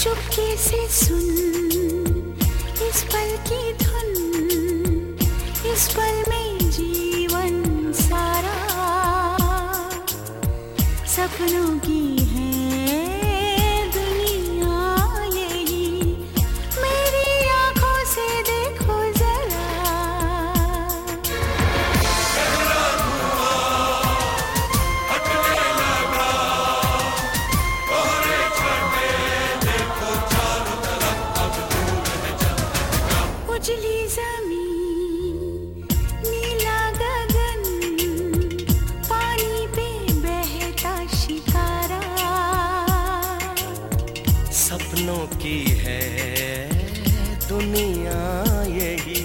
चुपके से सुन। इस पल की धुन इस पल में जीवन सारा। सपनों की सपनों की है दुनिया यही।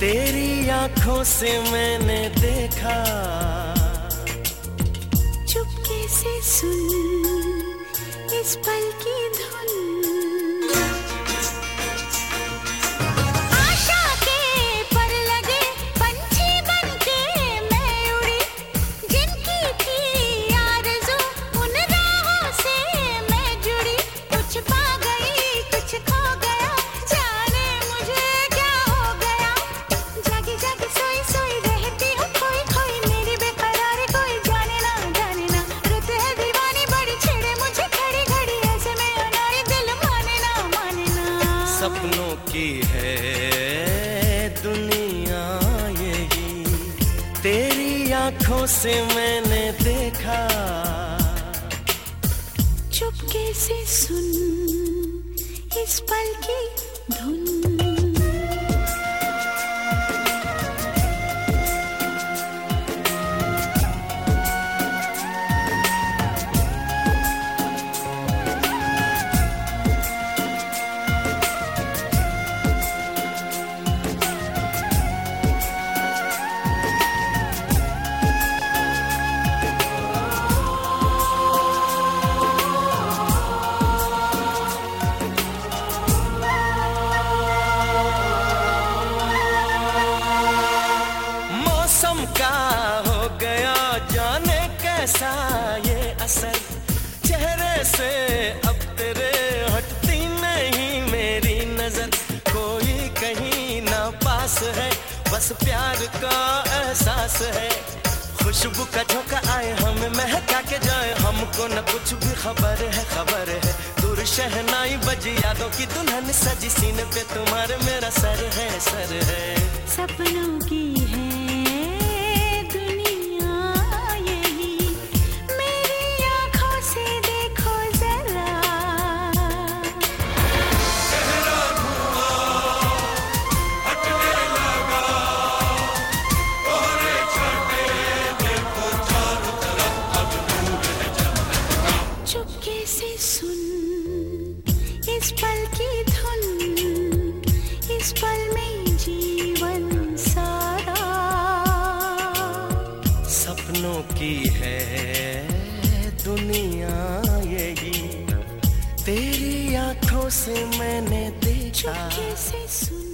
तेरी आँखों से मैंने देखा। चुपके से सुन इस पल की सपनों की है दुनिया यही। तेरी आँखों से मैंने देखा। चुपके से सुन, इस पल की धुन कैसा ये असर? चेहरे से अब तेरे हटती नहीं मेरी नज़र। कोई कहीं ना पास है, बस प्यार का एहसास है। खुशबू का झोंका आए, हमें महका के जाए। हमको न कुछ भी खबर है खबर है। दूर शहनाई बजी यादों की दुल्हन सजी, सीने पे तुम्हारे मेरा सर है सर है। इस पल की धुन इस पल में जीवन सारा। सपनों की है दुनिया यही तेरी आँखों से मैंने देखा। से सुन